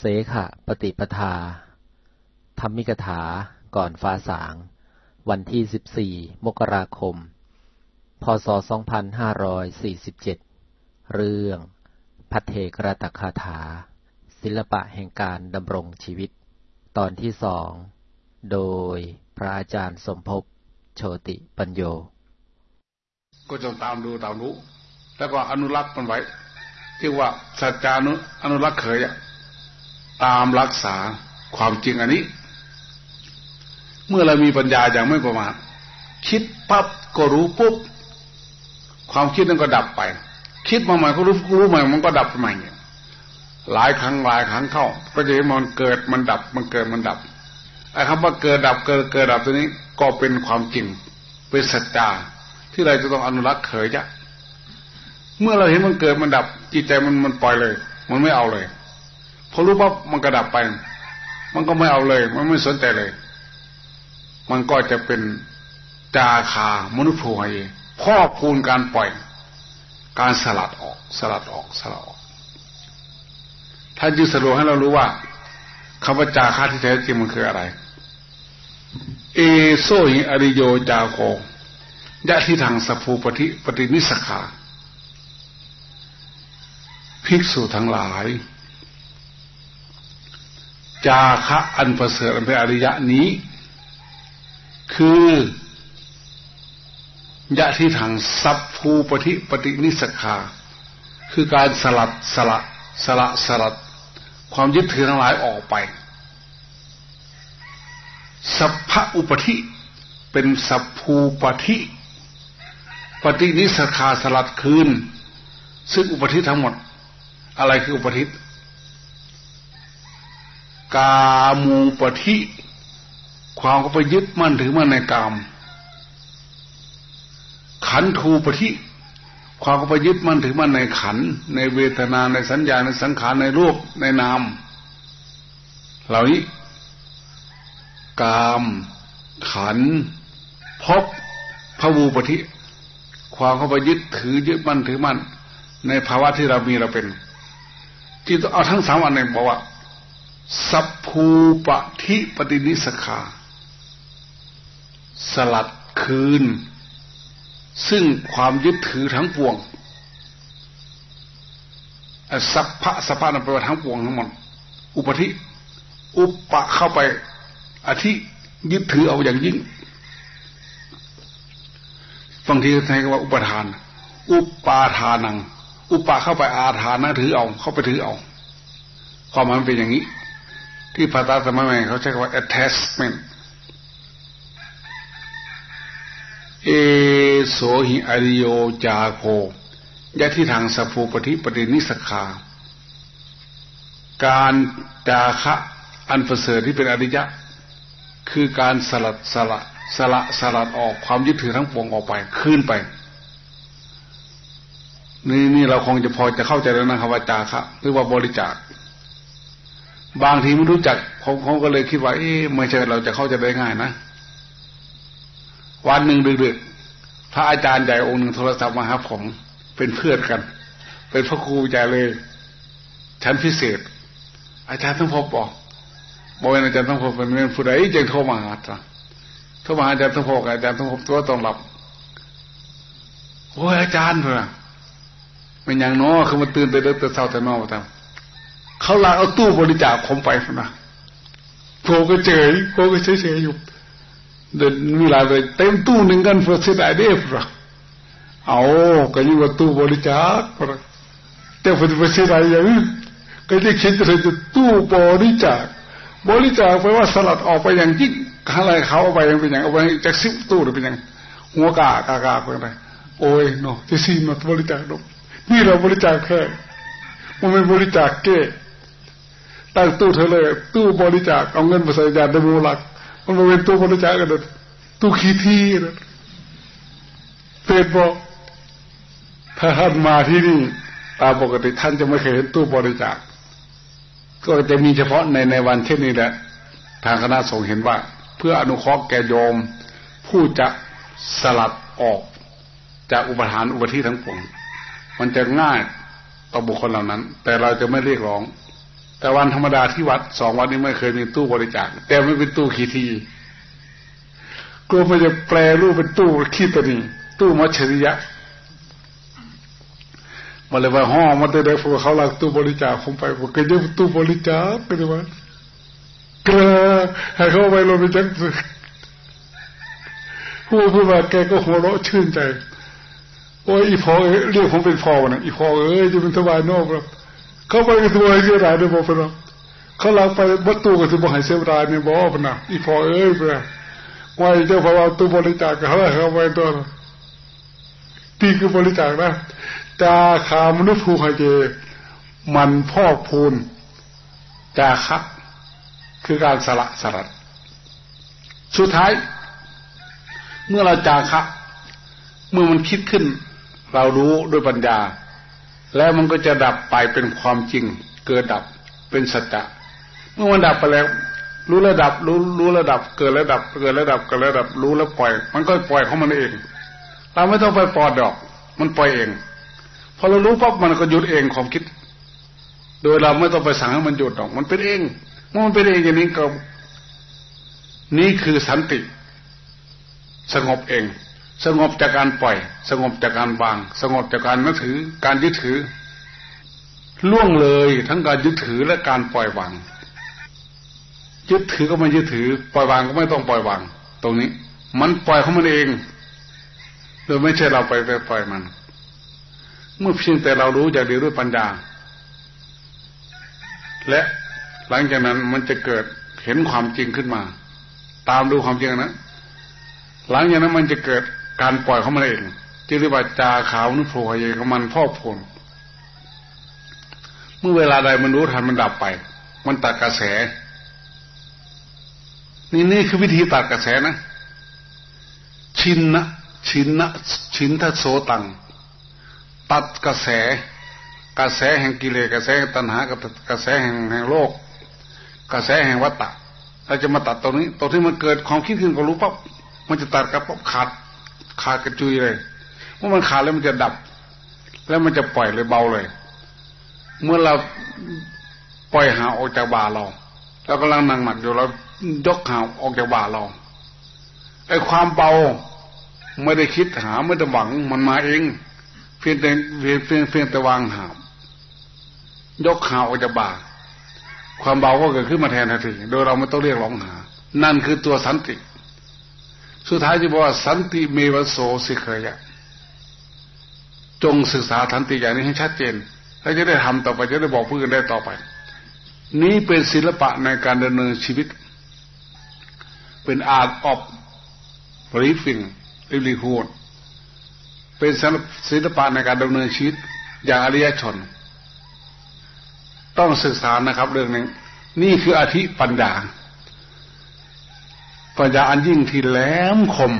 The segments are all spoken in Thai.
เสขะปฏิปทา ธรรมิกถา ก่อนฟ้าสาง วันที่ 14 มกราคม พศ 2547 เรื่องพัทเทกรตคาถา ศิลปะแห่งการดำรงชีวิต ตอนที่สอง โดยพระอาจารย์สมภพ โชติปัญโย ก็จงตามดูตามรู้ แล้วก็อนุรักษ์มันไว้ที่ว่าสัจจานุอนุรักษ์เคยอะ ตามรักษาความจริงอันนี้ เมื่อเรามีปัญญาอย่างไม่ประมาทคิดปั๊บก็รู้ปุ๊บความคิดนั้นก็ดับไป คิดมาใหม่ก็รู้รู้ใหม่มันก็ดับใหม่หลายครั้งหลายครั้งเข้า ก็จะเห็นมันเกิดมันดับมันเกิดมันดับไอ้คำว่าเกิดดับเกิดเกิดดับตัวนี้ก็เป็นความจริงเป็นสัจจาที่เราจะต้องอนุรักษ์เขยจะเมื่อเราเห็นมันเกิดมันดับจิตใจมันมันปล่อยเลย มันไม่เอาเลย พอรู้ปั๊บมันกระดับไป มันก็ไม่เอาเลย มันไม่สนใจเลย มันก็จะเป็นจาคามนุษย์ผู้ให้พ่อคูณการปล่อย การสลัดออก สลัดออกสลัดออกท่านจึงสรุปให้เรารู้ว่าคำว่าจาคาที่แท้จริงมันคืออะไร เอโซหิอริโยจาโกยะที่ทางสภูปฏิปฏินิสขาภิกษุทั้งหลาย จาคะอันประเสริฐอันเป็นอริยะนี้ คือยะที่ทางสัพภูปฏิปฏินิสขาคือการสลัดสละสละสลัด ความยึดถือทั้งหลายออกไป สัพพะอุปธิ เป็นสัพภูปฏิปฏินิสขาสลัดคืน ซึ่งอุปธิทั้งหมด อะไรคืออุปทิ กามูปธิความก็ไปยึดมั่นถือมั่นในกาม ขันธูปธิความก็ไปยึดมั่นถือมั่นในขัน ในเวทนาในสัญญาในสังขารในรูปในนาม เหล่านี้ กาม ขันพบพระวูปธิความเข้าไปยึดถือยึดมั่นถือมั่น ในภาวะที่เรามีเราเป็น ที่ต้องเอาทั้งสามอันนี้บอกว่า สัพภูปะทิปฏินิสขา สลัดคืน ซึ่งความยึดถือทั้งปวงสัพพะสัพพะนันแปลว่าทั้งปวงทั้งหมดอุปธิอุปปะเข้าไป อธิยึดถือเอาอย่างยิ่งบางทีใช้คำว่าอุปทาน อุปปาทานัง อุปปาเข้าไปอาทานนะถือเอา เข้าไปถือเอา ความหมายมันเป็นอย่างนี้ ที่ภาษาสมัยใหม่เขาใช้คำว่า attachment เอโสหิอริโยจาโคยะที่ทางสัพปฏิปฏินิสขา การจาคะอันประเสริฐที่เป็นอริยะ คือการสลัดสละสละสลัดออกความยึดถือทั้งปวงออกไปขึ้นไป นี่นี่เราคงจะพอจะเข้าใจแล้วนะครับว่าจาคะหรือว่าบริจาค บางทีไม่รู้จักผมเขาก็เลยคิดว่าเอ๊ะไม่ใช่เราจะเข้าใจได้ง่ายนะ วันหนึ่งดึกๆพระอาจารย์ใหญ่องค์หนึ่งโทรศัพท์มาครับผมเป็นเพื่อนกัน เป็นพระครูใหญ่เลยชั้นพิเศษ อาจารย์ต้องพบบอกบอกว่าอาจารย์ต้องพบเป็นผู้ใดจึงโทรมาหาโทรมาอาจารย์ต้องพบอาจารย์ต้องพบตัวต้องหลับโอ้ยอาจารย์เพื่อนมันอยังน้อคือมันตื่นแต่เด็กแต่เช้าแต่นอกมาทำ เขาลาเอาตู้บริจาคผมไปนะโผก็เฉยโผก็เฉยเฉยอยู่เดินมีหลายไปเต็มตู้หนึ่งกันเพื่อเสียดายเด้ปะเอาก็ยิ่งว่าตู้บริจาคปะแต่พอจะเสียดายอย่างนี้ก็จะคิดเลยจะตู้บริจาคบริจาคแปลว่าสลัดออกไปอย่างยิ่งอะไรเขาเอาไปยังเป็นอย่างเอาไปจากซิปตู้หรือเป็นอย่างหัวกากากาเป็นไรโอ้ยเนาะที่ซีมาบริจาคดอกนี่เราบริจาคแค่มันไม่บริจาคเก้ ตั้งตู้เธอเลย ตู้บริจาคเอาเงินมาใส่ยาดมูลัก มันเป็นตู้บริจาคกันตู้ขี้ที่นะเป็นบอกถ้าท่านมาที่นี่ตามปกติท่านจะไม่เคยเห็นตู้บริจาค ก็จะมีเฉพาะในในวันเช่นนี้แหละ ทางคณะสงฆ์เห็นว่า เพื่ออนุเคราะห์แก่โยม ผู้จะสลัดออก จากอุปทานอุปธิทั้งปวงมันจะง่ายต่อบุคคลเหล่านั้น แต่เราจะไม่เรียกร้อง แต่วันธรรมดาที่วัดสองวันนี้ไม่เคยมีตู้บริจาคแต่ไม่เป็นตู้ขีทีกลัวมันจะแปลรูปเป็นตู้ขี้ตัวนี้ตู้มัชริยะมาเลยว่าห้องมาได้พวกเขาหลักตู้บริจาคผมไปผมก็ยังตู้บริจาคก็ได้ว่าเกลือให้เขาไปลงไปจังพูดพูดมาแกก็หัวเราะชื่นใจโอ้ยอีพอเรียกผมเป็นพอนะอีพอเอ้ยจะเป็นสบายนอกครับ เขาไปกันตัวไอ้เสียดายด้วยบอกพนะเขาลักไปวัตถุกันตัวหายเสียดายเนี่ยบอกพนะอีพอเอ้ยเพื่อว่าเจ้าพระตู้บริจาคเขาเขาไปตัวตีคือบริจาคนะจาขามนุษย์ภูหายเจ มันพอกพูนจาคะคือการสละสลัดสุดท้าย เมื่อเราจาคะเมื่อมันคิดขึ้น เรารู้ด้วยปัญญา แล้วมันก็จะดับไปเป็นความจริง เกิดดับเป็นสัจจะเมื่อมันดับไปแล้ว รู้ระดับรู้รู้ระดับ เกิดระดับ เกิดระดับเกิดระดับรู้แล้วปล่อย มันก็ปล่อยของมันเอง เราไม่ต้องไปปลอดดอก มันปล่อยเองพอเรารู้ปั๊บมันก็หยุดเองความคิด โดยเราไม่ต้องไปสั่งให้มันหยุดดอก มันเป็นเองเมื่อมันเป็นเองอย่างนี้ก็ นี่คือสันติ สงบเอง สงบจากการปล่อย สงบจากการวาง สงบจากการนับถือ การยึดถือ ล่วงเลยทั้งการยึดถือและการปล่อยวาง ยึดถือก็ไม่ยึดถือ ปล่อยวางก็ไม่ต้องปล่อยวาง ตรงนี้ มันปล่อยของมันเอง โดยไม่ใช่เราไปไปปล่อยมัน เมื่อเพียงแต่เรารู้อย่างเดียวด้วยปัญญา และหลังจากนั้นมันจะเกิดเห็นความจริงขึ้นมา ตามดูความจริงนะหลังจากนั้นมันจะเกิด การปล่อยของมันเองจึงเรียกว่าจาขาวนุโผล่เองของมันพ่อพลเมื่อเวลาใดมันรู้ทันมันดับไป มันตัดกระแส นี่นี่คือวิธีตัดกระแสนะ ชินนะชินนะชินทัโสตัง ตัดกระแส กระแสแห่งกิเลสกระแสแห่งตัณหากระแสแห่งแห่งโลก กระแสแห่งวัฏฏะเราจะมาตัดตรงนี้ตรงที่มันเกิดความคิดขึ้นก็รู้ปั๊บมันจะตัดกับปั๊บขาด ขาดกระจุยเลยเมื่อมันขาดแล้วมันจะดับ แล้วมันจะปล่อยเลยเบาเลย เมื่อเราปล่อยหาออกจากบ่าเราเรากำลังนั่งหนักอยู่เรายกหาออกจากบ่าเราไอ้ความเบาไม่ได้คิดหาไม่ได้หวังมันมาเอง เพียงแต่เพียงเพียงเพียงแต่วางหามยกหาออกจากบ่า ความเบาก็เกิดขึ้นมาแทนทันทีโดยเราไม่ต้องเรียกร้องหา นั่นคือตัวสันติ สุดท้ายจะบอกว่าสันติเมวโสสิเคยะจงศึกษาสันติอย่างนี้ให้ชัดเจน แล้วจะได้ทำต่อไปจะได้บอกผู้อื่นได้ต่อไป นี้เป็นศิลปะในการดำเนินชีวิต เป็น art of living livelihood เป็นศิลปะในการดำเนินชีวิตอย่างอริยชน ต้องศึกษานะครับเรื่องนี้นี่คืออธิปัญญา ปัญญาอันยิ่งที่แหลมคม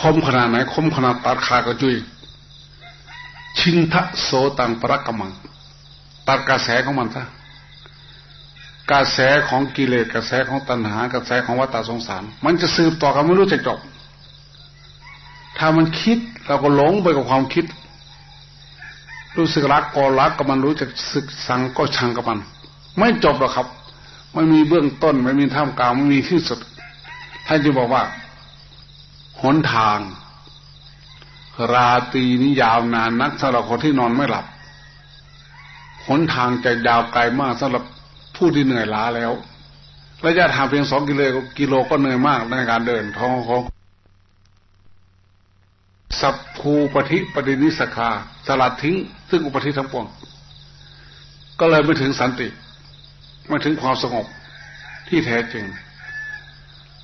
คมขนาดไหน คมขนาดตัดขากระจุย ชินทะโสตังปรักกมัง ตัดกระแสของมันซะกระแสของกิเลสกระแสของตัณหากระแสของวัฏสงสาร มันจะสืบต่อกันไม่รู้จะจบ ถ้ามันคิดเราก็หลงไปกับความคิด รู้สึกรักก็รักกับมันรู้จักสึกสังก็ชังกับมัน ไม่จบหรอกครับ ไม่มีเบื้องต้น ไม่มีท่ามกลางไม่มีที่สุด ท่านจะบอกว่า หนทาง ราตรีนี้ยาวนานนักสำหรับคนที่นอนไม่หลับ หนทางจะยาวไกลมากสำหรับผู้ที่เหนื่อยล้าแล้ว ระยะทางเพียงสองกิโลกิโลก็เหนื่อยมากในการเดินท้องของสัพภูปฏิปฏินิสคาสลัดทิ้ง ซึ่งอุปธิทั้งปวงก็เลยไม่ถึงสันติ ไม่ถึงความสงบที่แท้จริง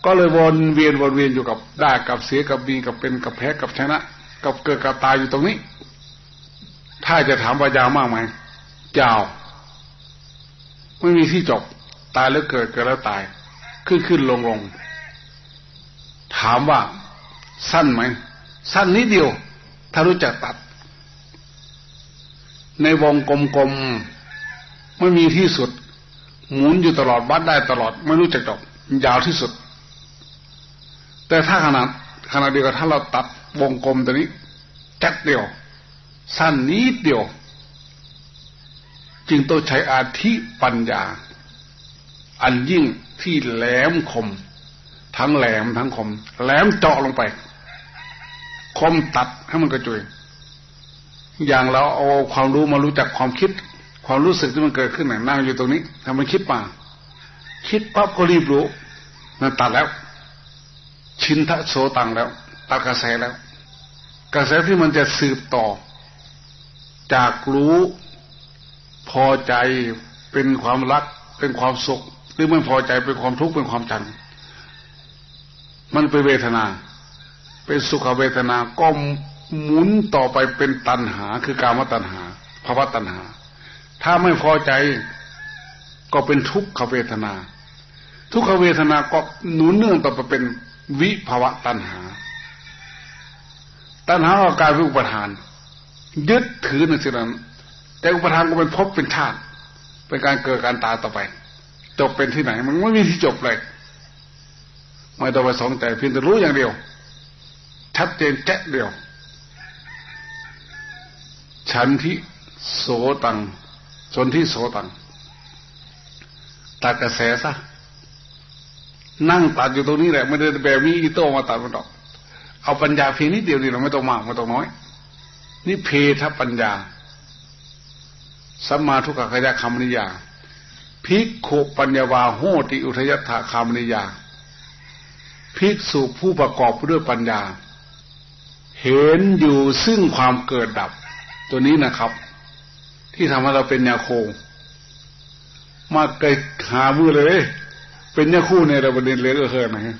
ก็เลยวนเวียนวนเวียนอยู่กับได้กับเสียกับมีกับเป็นกับแพ้กับชนะ กับเกิดกับตายอยู่ตรงนี้ ถ้าจะถามว่ายาวมากไหมยาวไม่มีที่จบตายแล้วเกิดเกิดแล้วตาย ขึ้นขึ้นลงลงถามว่าสั้นไหม สั้นนิดเดียว ถ้ารู้จักตัด ในวงกลมๆไม่มีที่สุด หมุนอยู่ตลอดวัดได้ตลอด ไม่รู้จักจบยาวที่สุด แต่ถ้าขนาดขนาดเดียวกับถ้าเราตัดวงกลมตัวนี้แค่เดียว สั้นนิดเดียว จึงต้องใช้อาธิปัญญา อันยิ่งที่แหลมคม ทั้งแหลมทั้งคม แหลมเจาะลงไป คมตัดให้มันกระจุยอย่างเราเอาความรู้มารู้จักความคิด ความรู้สึกที่มันเกิดขึ้นนั่งอยู่ตรงนี้ทำมันคิดมา คิดปั๊บก็รีบรู้นั่นตัดแล้ว ชินทะโสตังแล้วตัดกระแสแล้ว กระแสที่มันจะสืบต่อ จากรู้พอใจเป็นความรัก เป็นความสุข หรือไม่พอใจเป็นความทุกข์เป็นความจันมันเป็นเวทนา เป็นสุขเวทนาก็หมุนต่อไปเป็นตัณหา คือการมตัณหาภาวะตัณหา ถ้าไม่พอใจก็เป็นทุกขเวทนา ทุกขเวทนาก็หนุนเนื่องต่อไปเป็น วิภาวะตัณหา ตัณหาก็กลายเป็นอุปทาน ยึดถือในสิ่งนั้น แต่อุปทานก็เป็นภพเป็นชาติ เป็นการเกิดการตายต่อไป จบเป็นที่ไหน มันไม่มีที่จบเลยไม่ต้องไปสนใจเพียงแต่รู้อย่างเดียว ชัดเจนแจ๊เดียว ฉันที่โสตังชนที่โสตังตัดกระแสซะ นั่งตัดอยู่ตรงนี้แหละไม่ได้แบบมีอีโต้มาตัดมันหรอก เอาปัญญาเพียงนิดเดียวนี่เราไม่ต้องมากไม่ต้องน้อย นี่เพทปัญญาสัมมาทุกขยะคำนิยาภิกขุปัญญาวาโหติอุทยถาคำนิยาภิกษุผู้ประกอบด้วยปัญญา เห็นอยู่ซึ่งความเกิดดับ ตัวนี้นะครับ ที่ทำให้เราเป็นยาโคมาไกลหามือเลย เป็นยาคู่ในระบดินเลยก็เคยนะฮะ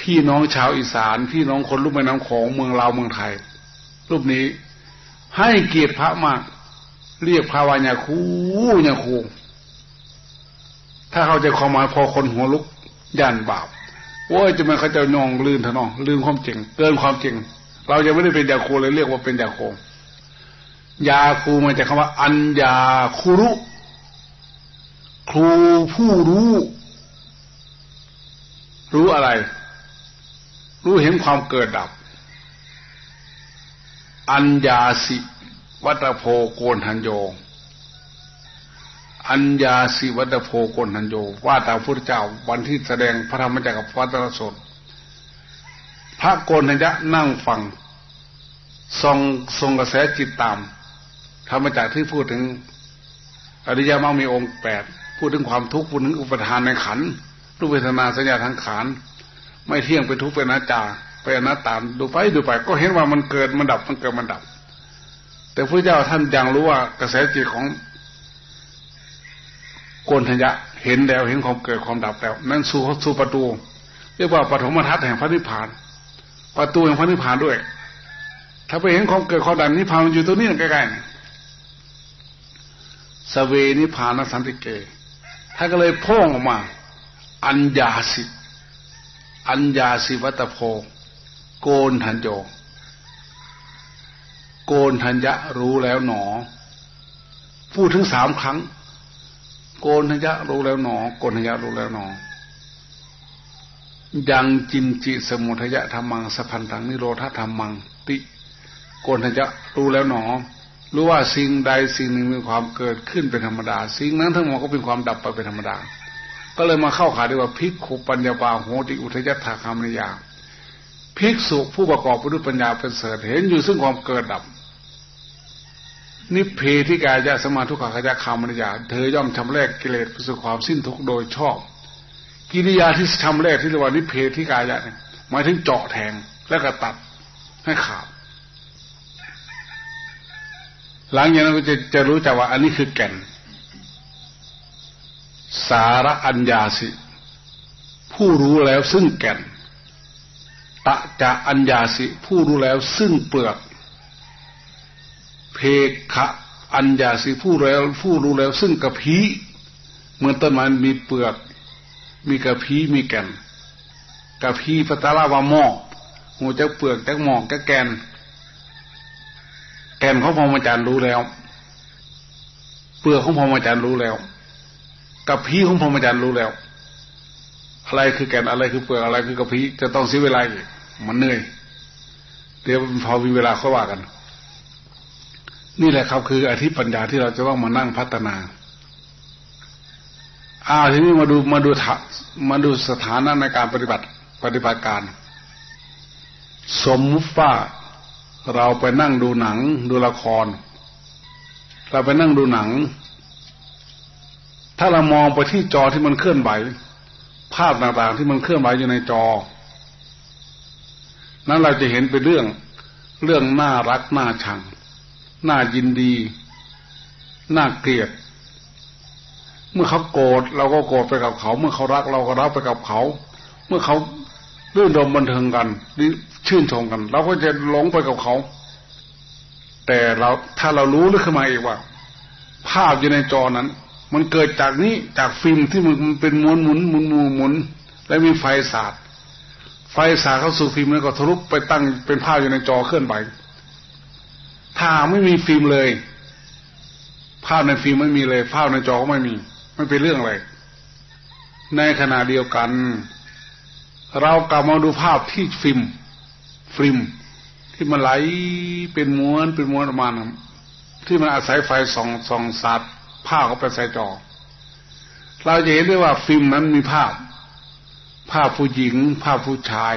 พี่น้องชาวอีสาน พี่น้องคนรูปแม่น้ำของเมืองลาวเมืองไทย รูปนี้ ให้เกียรติพระมาก เรียกพระวายาคูยาคูถ้าเขาจะความหมายพอคนหัวลุกย่านบาปว่าจะมาเขาจะนองลืนทะนองลืมความจริง เกินความจริง เราจะไม่ได้เป็นยาคูเลยเรียกว่าเป็นยาโคยาคูมาจากคำว่า อัญญาคูรุ ครูผู้รู้ รู้อะไร รู้เห็นความเกิดดับ อัญญาสิวัตโพโกนทันโย อัญญาสิวัตโพโกนทันโย ว่าตามพระเจ้าวันที่แสดงพระธรรมจักรพรรดิสดพระโกนทัญญะนั่งฟังทรงทรงกระแสจิตตามธรรมจักรที่พูดถึงอริยมรรคมีองค์แปด พูดถึงความทุกข์พูดถึงอุปทานในขันรูปเวทนาสัญญาทั้งขันไม่เที่ยงเป็นทุกข์เป็นอนัตตาเป็นอนัตตาดูไปดูไป ก็เห็นว่ามันเกิดมันดับมันเกิดมันดับ แต่พระเจ้าท่านยังรู้ว่ากระแสจิตของโกนทัญญะเห็นแล้วเห็นความเกิดความดับแล้ว นั่นสู่สู่ประตู เรียกว่าปฐมทัศน์แห่งพระนิพพาน ประตูแห่งพระนิพพานด้วย ถ้าไปเห็นความเกิดความดับนิพพานอยู่ตรงนี้ใกล้ๆสเวนิพพานสันติเก ท่านก็เลยพ่งออกมา อัญญาสิอัญญาสิวัตโพโกนทันโยโกนทัญญะรู้แล้วหนอ พูดถึงสามครั้ง โกนทัญญะรู้แล้วหนอ โกนทัญญะรู้แล้วหนอ ยังจินจิสมุทยะธรรมังสพันธังนิโรธธรรมัง ติ โกนทัญญะรู้แล้วหนอ รู้ว่าสิ่งใดสิ่งหนึ่งมีความเกิดขึ้นเป็นธรรมดา สิ่งนั้นทั้งหมดก็เป็นความดับไปเป็นธรรมดา ก็เลยมาเข้าขาด้ว่าพิกขุปัญญาบาโหติอุทยถาคามนิยาภิกษุผู้ประกอบด้วยปัญญาเป็นเสริฐเห็นอยู่ซึ่งความเกิดดับ นิเพธิกายะสมาทุกขายะคามนิยาเธอย่อมทำแรกกิเลสสู่ความสิ้นทุกโดยชอบ กิริยาที่ทำแรกที่เรียกว่านิเพธิกายะเนี่ยหมายถึงเจาะแทงแล้วก็ตัดให้ขาด หลังจากนั้นก็จะจะรู้จักว่าอันนี้คือแก่น สาระอัญญาสิ ผู้รู้แล้วซึ่งแก่น ตะจะอัญญาสิ ผู้รู้แล้วซึ่งเปลือก เพคะอัญญาสิผู้แล้ว ผู้รู้แล้วซึ่งกระพีเหมือนต้นไม้มีเปลือก มีกระพีมีแก่นกระพีพัตลาวาหม้อหัวจะเปลือกจะหมอกจะแกน กนของพรหมจารย์รู้แล้ว เปลือกของพรหมจารย์รู้แล้วกระพีของพรหมจารย์รู้แล้ว อะไรคือแกนอะไรคือเปลือกอะไรคือกระพีจะต้องเสียเวลาอีกมันเหนื่อย เดี๋ยวพอมีเวลาค่อยว่ากัน นี่แหละครับ คืออธิปัญญาที่เราจะต้องมานั่งพัฒนาอ้าวทีนี้มาดูมาดูมาดูสถานะในการปฏิบัติปฏิบัติการ สมมุติว่า เราไปนั่งดูหนัง ดูละคร เราไปนั่งดูหนัง ถ้าเรามองไปที่จอที่มันเคลื่อนไหว ภาพต่างๆที่มันเคลื่อนไหวอยู่ในจอ นั้นเราจะเห็นเป็นเรื่องเรื่องน่ารักน่าชัง น่ายินดี น่าเกลียด เมื่อเขาโกรธเราก็โกรธไปกับเขา เมื่อเขารักเราก็รักไปกับเขา เมื่อเขาเรื่องดมบันเทิงกัน ชื่นชมกัน เราก็จะหลงไปกับเขา แต่เราถ้าเรารู้ลึกขึ้นมาอีกว่า ภาพอยู่ในจอนั้น มันเกิดจากนี้จากฟิล์มที่มันเป็นม้วนหมุนหมุนหมุนหมุนแล้วมีไฟสาดไฟสาดเข้าสู่ฟิล์มแล้วก็ทะลุไปตั้งเป็นภาพอยู่ในจอเคลื่อนไหวถ้าไม่มีฟิล์มเลย ภาพในฟิล์มไม่มีเลย ภาพในจอก็ไม่มี ไม่เป็นเรื่องอะไร ในขณะเดียวกัน เรากลับมาดูภาพที่ฟิล์ม ฟิล์มที่มันไหลเป็นม้วนเป็นม้วนออกมาที่มันอาศัยไฟส่องส่องสัตว์ภาพเขาไปใส่จอ เราจะเห็นได้ว่าฟิล์มนั้นมีภาพ ภาพผู้หญิง ภาพผู้ชาย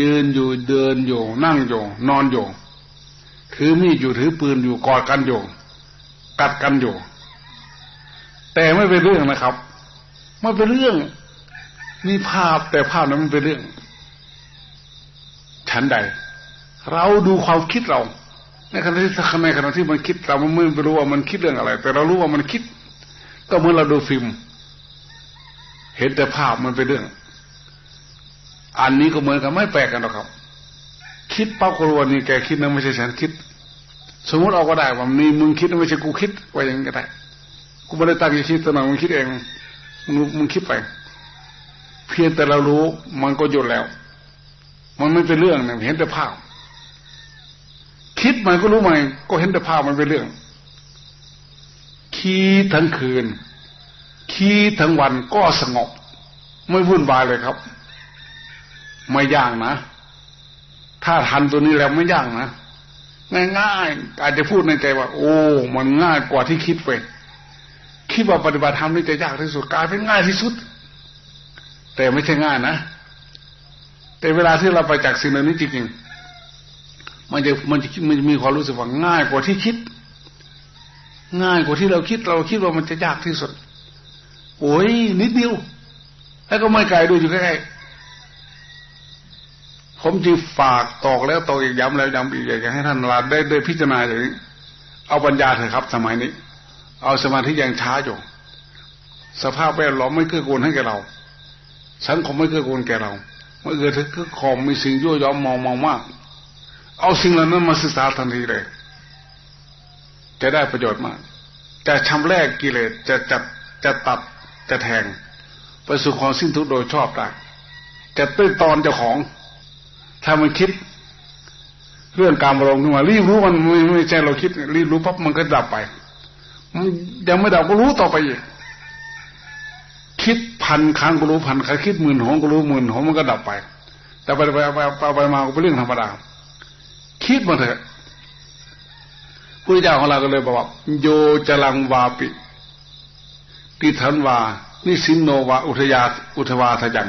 ยืนอยู่เดินอยู่นั่งอยู่นอนอยู่ถือมีดอยู่ถือปืนอยู่กอดกันอยู่กัดกันอยู่ แต่ไม่เป็นเรื่องนะครับไม่เป็นเรื่อง มีภาพแต่ภาพนั้นมันเป็นเรื่อง ฉันใด เราดูความคิดเรา ในขณะที่ในขณะที่มันคิดเราไม่รู้ว่ามันคิดเรื่องอะไร แต่เรารู้ว่ามันคิด ก็เหมือนเราดูฟิล์มเห็นแต่ภาพมันเป็นเรื่อง อันนี้ก็เหมือนกันไม่แปลกกันหรอกครับ คิดเป้ากรวนนี่แกคิดนะไม่ใช่ฉันคิด สมมติเอาก็ได้ว่านี่มึงคิดไม่ใช่กูคิดว่าอย่างนี้ก็ได้กูไม่ได้ตั้งใจคิดแต่หน่อยมึงคิดเองมึงมึงคิดไป เพียงแต่เรารู้มันก็หยุดแล้ว มันไม่เป็นเรื่องเนี่ยเห็นแต่ภาพ คิดมันก็รู้ไหมก็เห็นแต่ภาพมันเป็นเรื่อง คิดทั้งคืน คิดทั้งวันก็สงบ ไม่วุ่นวายเลยครับ ไม่ยากนะ ถ้าทันตัวนี้แล้วไม่ยากนะง่ายๆอาจจะพูดในใจว่า โอ้ มันง่ายกว่าที่คิดไปคิดว่าปฏิบัติธรรมนี่จะยากที่สุดกลายเป็นง่ายที่สุด แต่ไม่ใช่ง่ายนะ แต่เวลาที่เราไปจากสิ่งนี้จริงๆมันจะมันจะมันจะมีความรู้สึกว่าง่ายกว่าที่คิด ง่ายกว่าที่เราคิดเราคิดว่ามันจะยากที่สุด โอ้ยนิดเดียว แล้วก็ไม่ไกลด้วยอยู่ใกล้ๆผมจึงฝากตอกแล้วตอกอีกย้ำแล้วย้ำอีกอยากให้ท่านลาได้ได้พิจารณาอย่างนี้ เอาปัญญาเถอะครับ สมัยนี้ เอาสมาธิยังช้าอยู่สภาพแวดล้อมไม่เกื้อกูลให้แกเรา สังคมไม่เกื้อกูลแกเรา มื่อเกิดถึงคอมมีสิ่งยั่วยอมมองมองมาก เอาสิ่งเหล่านั้นมาศึกษาทันทีเลย จะได้ประโยชน์มาก จะชำแรกกิเลสจะจับจะตัดจะแทงไปสู่ความสิ้นทุกโดยชอบได้จะตื้นตอนเจ้าของ ถ้ามันคิดเรื่องการบรมขึ้นมารีบรู้มันไม่ไม่ใช่เราคิดรีบรู้ปั๊บมันก็ดับไป มันยังไม่ดับก็รู้ต่อไปอีก คิดพันครั้งก็รู้พันครั้งคิดหมื่นหงก็รู้หมื่นหงมันก็ดับไป แต่ไปไปไปไปมาก็เป็นเรื่องธรรมดา คิดมาเถอะพระเจ้าของเราก็เลยบอกว่าโยจลังวาปิ ติทันวา นิสินโนวา อุทยาอุทวาทยัง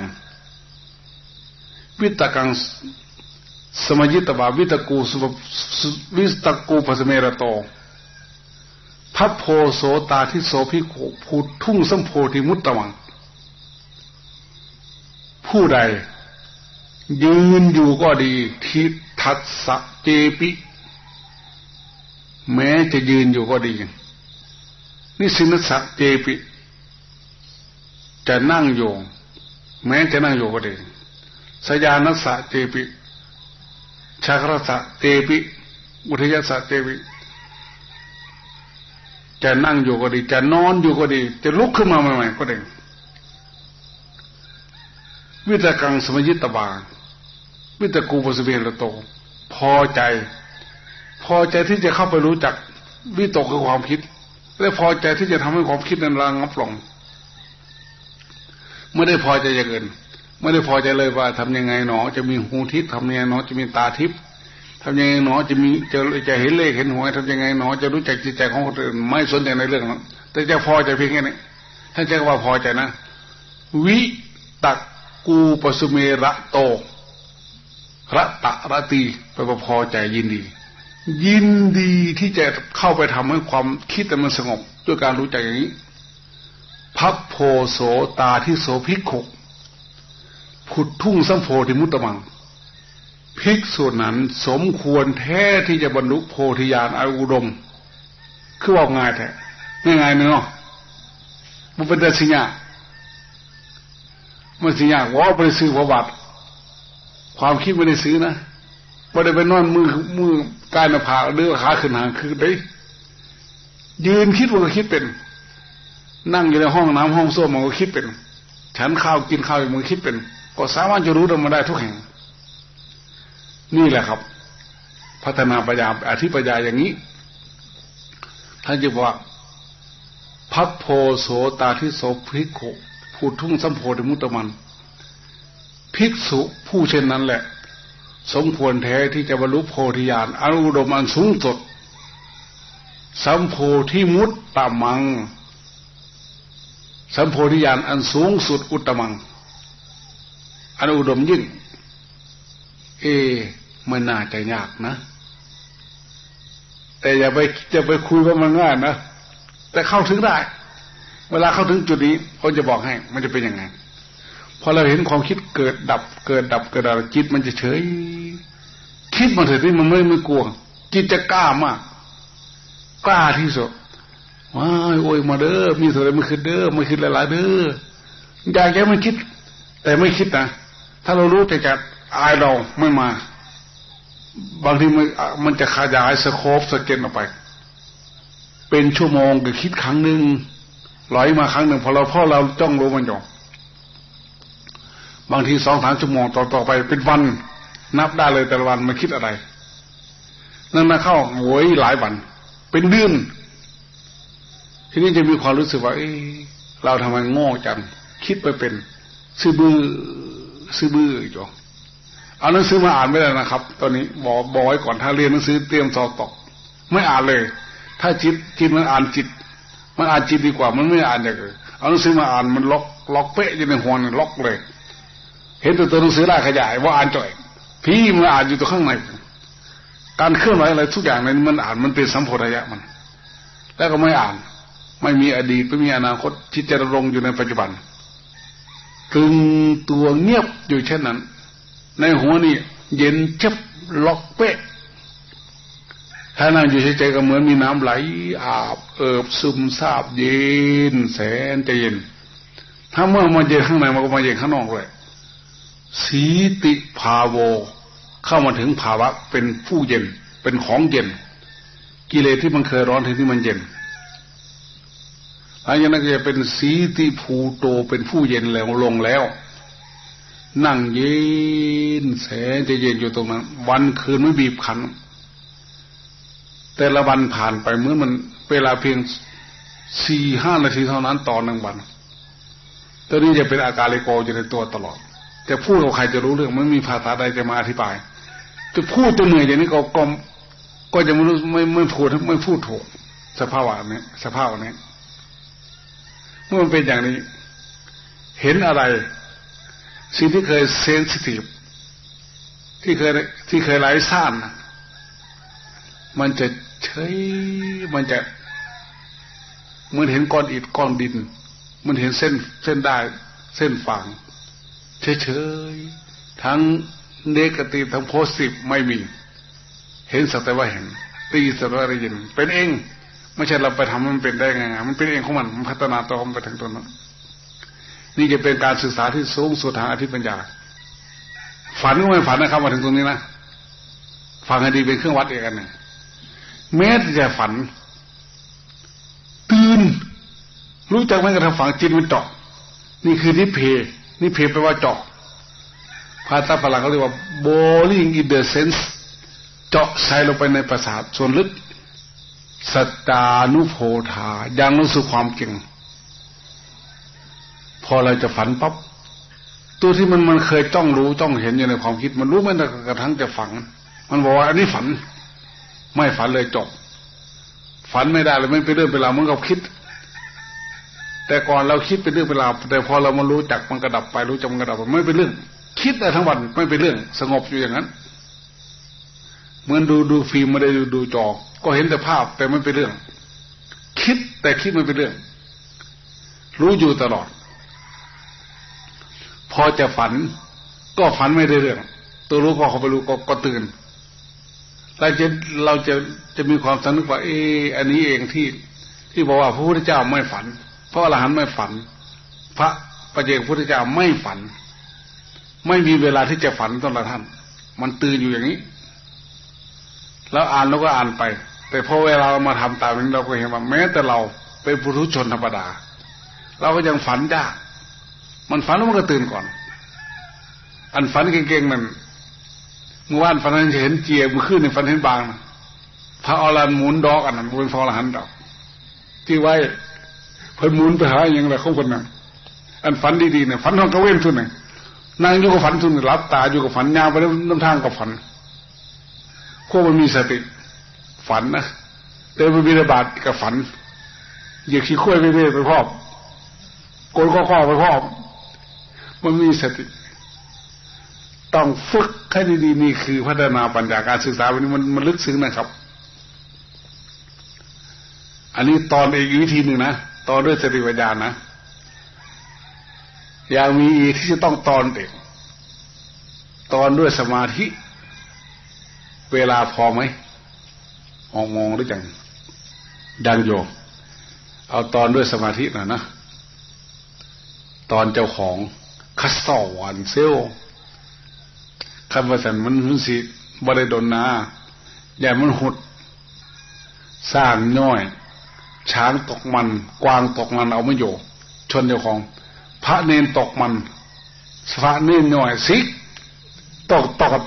วิตกังสมยิตวาวิตกูสุวิตกูปสเมรโต พัพโพโสตาทิโสพิโขพูทุ่งสัมโพธิมุตตวัง ผู้ใด ยืนอยู่ก็ดี ทิทัศสเจปิ แม้จะยืนอยู่ก็ดี นี่สินัสะเจปิ จะนั่งอยู่แม้จะนั่งอยู่ก็ดีสยานัสสะเจปิชากรสะเจปิ อุทยสะเจปิ จะนั่งอยู่ก็ดี จะนอนอยู่ก็ดี จะลุกขึ้นมาใหม่ๆก็ดีวิตกังสมยิตบาวิตกูปสเวลโต พอใจ พอใจที่จะเข้าไปรู้จักวิตกคือความคิด และพอใจที่จะทำให้ความคิดนั้นระงับลงไม่ได้พอใจอย่างอื่นไม่ได้พอใจเลยว่าทำยังไงหนอ จะมีหูทิพย์ทำยังไงหนอจะมีตาทิพย์ ทำยังไงหนอจะมีจะจะเห็นเลขเห็นหวยทำยังไงหนอจะรู้จักจิตใจของคนอื่นไม่สนใจในเรื่องนั้นแต่จะพอใจเพียงแค่นี้ท่านจะว่าพอใจนะ วิตักกูปสุเมระโตระตะระตีไปพอใจยินดี ยินดีที่จะเข้าไปทำให้ความคิดแต่มันสงบด้วยการรู้จักอย่างนี้ พับโพโสตาที่โสภิกขุผุดทุ่งสัมโพธิมุตตมัง ภิกษุนั้นสมควรแท้ที่จะบรรลุโพธิญาณอาอุดม คือว่าง่ายแท้ไม่ง่ายเนาะมันเป็นแต่สิญญามันสิญญาว่าไปซื้อประวัติความคิดไม่ได้ซื้อนะไม่ได้ไปนอนมือมือกายหน้าผากหรือขาขึ้นหางคือได้ยืนคิดมันก็คิดเป็น นั่งอยู่ในห้องน้ำห้องส้วมมันก็คิดเป็น ฉันข้าวกินข้าวมันคิดเป็น ก็สามารถจะรู้ได้มาได้ทุกแห่ง นี่แหละครับ พัฒนาปัญญาอธิปัญญาอย่างนี้ท่านจะบอกพัพโพโสตาทิโสภิกขุพูดทุ่งสัมโพธิมุตตมัน ภิกษุผู้เช่นนั้นแหละ สมควรแท้ที่จะบรรลุโพธิญาณอนุดมอันสูงสุดสัมโพธิมุตตมัง สัมโพธิญาณอันสูงสุดอุตตมังอนุดมยิ่ง เอ มันน่าจะยากนะ แต่อย่าไปจะไปคุยว่ามันง่ายนะ แต่เข้าถึงได้ เวลาเข้าถึงจุดนี้เขาจะบอกให้ มันจะเป็นยังไงพอเราเห็นความคิดเกิดดับ เกิดดับเกิดดับจิตมันจะเฉย คิดมาเถิดที่มันไม่ไม่กลัว จิตจะกล้ามาก กล้าที่สุดว้าโอ้ยมาเด้อมีส่วนอะไรไม่คิดเด้อไม่คิดหลายๆเด้ออยากแค่ไม่คิด แต่ไม่คิดนะถ้าเรารู้แต่จะอายเราไม่มา บางทีมันมันจะขยายสโคปสเกนออกไป เป็นชั่วโมงก็คิดครั้งหนึ่งไหลมาครั้งหนึ่งพอเราพ่อเราจ้องรู้มันอยู่บางทีสองสามชั่วโมงต่อต่อไปเป็นวัน นับได้เลยแต่ละวันมันคิดอะไร นั่นมาเข้าโวยหลายวัน เป็นเดือนทีนี้จะมีความรู้สึกว่า เอเราทำไมโง่จังคิดไปเป็น ซื้อบื้อซื้อบื้ออยู่ เอาหนังสือมาอ่านไม่ได้นะครับ ตอนนี้บอกบอกไว้ก่อนถ้าเรียนหนังสือเตรียมสอบตก ไม่อ่านเลย ถ้าจิตจิตมันอ่านจิต มันอ่านจิตดีกว่า มันไม่อ่านอย่างอื่นเอาหนังสือมาอ่านมันล็อกล็อกเป๊ะอยู่ในหัวล็อกเลย เห็นตัวตัวหนังสือล่าขยายว่าอ่านจ่อย พี่มันอ่านอยู่ตัวข้างในการเคลื่อนไหวอะไรทุกอย่างในมันอ่านมันเป็นสัมโพธิยะมัน แล้วก็ไม่อ่าน ไม่มีอดีตไม่มีอนาคตที่จะดำรงอยู่ในปัจจุบันตึงตัวเงียบอยู่เช่นนั้น ในหัวนี่เย็นเจ็บล็อกเป๊ะถ้านั่งอยู่เฉยๆก็เหมือนมีน้ำไหล อาบ เอิบซึมซาบเย็นแสนจะเย็น ถ้าเมื่อมาเย็นข้างในมันก็มาเย็นข้างนอกเลยสีติภาโว เข้ามาถึงภาวะเป็นผู้เย็นเป็นของเย็น กิเลสที่มันเคยร้อนทีที่มันเย็นหลังจากนั้นก็จะเป็นสีติภูโตเป็นผู้เย็นแล้วลงแล้ว นั่งเย็นแสนจะเย็นอยู่ตรงนั้น วันคืนไม่บีบคั้นแต่ละวันผ่านไปเมื่อมันเวลาเพียงสี่ห้านาทีเท่านั้นต่อหนึ่งวันตัวนี้จะเป็นอาการเลโกอยู่ในตัวตลอด แต่พูดกับใครจะรู้เรื่องไม่มีภาษาใดจะมาอธิบายจะพูดจะเหนื่อยอย่างนี้ก็ก็ก็จะไม่รู้ไม่ไม่พูดไม่พูดถูกสภาพวนี้สภาพนี้เมื่อมันเป็นอย่างนี้ เห็นอะไร สิ่งที่เคยเซนซิทีฟที่เคยที่เคยไร้ซ่านมันจะเฉยมันจะเหมือนเห็นก้อนอิฐก้อนดิน มันเห็นเส้นเส้นได้เส้นฝังเฉยๆทั้งเนกาติทั้งโพสิฟไม่มี เห็นสักแต่ว่าเห็นตีสักแต่ว่าได้ยิน เป็นเอง ไม่ใช่เราไปทำมันเป็นได้ไงมันเป็นเองของมันมันพัฒนาตัวมันไปถึงตัวนั้น นี่จะเป็นการศึกษาที่สูงสุดทางอธิปัญญา ฝันก็ไม่ฝันนะครับมาถึงตรงนี้นะฟังให้ดีเป็นเครื่องวัดเองกันนึ่งแม้จะฝัน ตื่น รู้จักไหมกระทั่งฝังจิตมันเจาะนี่คือนิเพนิเพแปลว่าเจาะภาษาฝรั่งเขาเรียกว่า bowling in the sense เจาะใส่ลงไปในประสาทส่วนลึกสตานุโพธายังรู้สึกความเก่ง พอเราจะฝันปั๊บตัวที่มันมันเคยจ้องรู้จ้องเห็นอยู่ในความคิด มันรู้ไม่ได้กระทั่งจะฝัง มันบอกว่าอันนี้ฝัน ไม่ฝันเลยจบ ฝันไม่ได้เลยไม่ไปเรื่องเวลามันก็คิด แต่ก่อนเราคิดเป็นเรื่องเวลาแต่พอเรามารู้จักมันกระดับไปรู้จักมันกระดับไม่เป็นเรื่อง คิดแต่ทั้งวันไม่เป็นเรื่อง สงบอยู่อย่างนั้น เหมือนดูดูฟิล์มไม่ได้ดูดูจอ ก็เห็นแต่ภาพแต่ไม่เป็นเรื่อง คิดแต่คิดไม่เป็นเรื่อง รู้อยู่ตลอด พอจะฝัน ก็ฝันไม่ได้เรื่อง ตัวรู้ก็เขาไปรู้ก็ก็ตื่นเราจะเราจะจะมีความสนึกว่า เอออันนี้เองที่ ที่บอกว่าพระพุทธเจ้าไม่ฝัน พระอรหันต์ไม่ฝัน พระปเจกพุทธเจ้าไม่ฝัน ไม่มีเวลาที่จะฝันตอนละท่าน มันตื่นอยู่อย่างนี้ แล้วอ่านแล้วก็อ่านไป แต่พอเวลาเรามาทำตามนี้เราก็เห็นว่าแม้แต่เราเป็นผู้ทุชนธรรมดา เราก็ยังฝันยาก มันฝันแล้วมันก็ตื่นก่อน อันฝันเก่งๆมันเมื่อวานฝันเห็นเจียมือขึ้นในฝันเห็นบางพระอรันหมุนดอกอันนั้นเป็นพระอรหันต์ดอก ที่ไว้เพิ่นหมุนไปหาอย่างไรของคนนั้นอันฝันดีๆเนี่ยฝันของกระเว้นทุนเนี่ยนั่งอยู่กับฝันทุนหลับตาอยู่กับฝันยาวไปแล้วน้ำทางกับฝันพวกมันมีสติ ฝันนะแต่มันมีระบาดกับฝันเหยียกขี้ข้วยไปเรื่อยไปพอบโกนข้อข้อไปพอบ มันมีสติ ต้องฝึกให้ดีๆนี่คือพัฒนาปัญญาการศึกษาวันนี้มันมันลึกซึ้งนะครับ อันนี้ตอนอีกวิธีหนึ่งนะตอนด้วยสติปัญญานะอย่างมีอีที่จะต้องตอนเด็กตอนด้วยสมาธิ เวลาพอไหมมองมองหรือจังดังโยเอาตอนด้วยสมาธิหน่อยนะ ตอนเจ้าของ คัสซอวันเซลคำว่าสันมันมันสิบริดนนาใหญ่มันหด สร้างน้อย ช้างตกมัน กวางตกมันเอาไม่อยู่ ชนเจ้าของ พระเนนตกมันพระเนนหน่อยสิกตกตก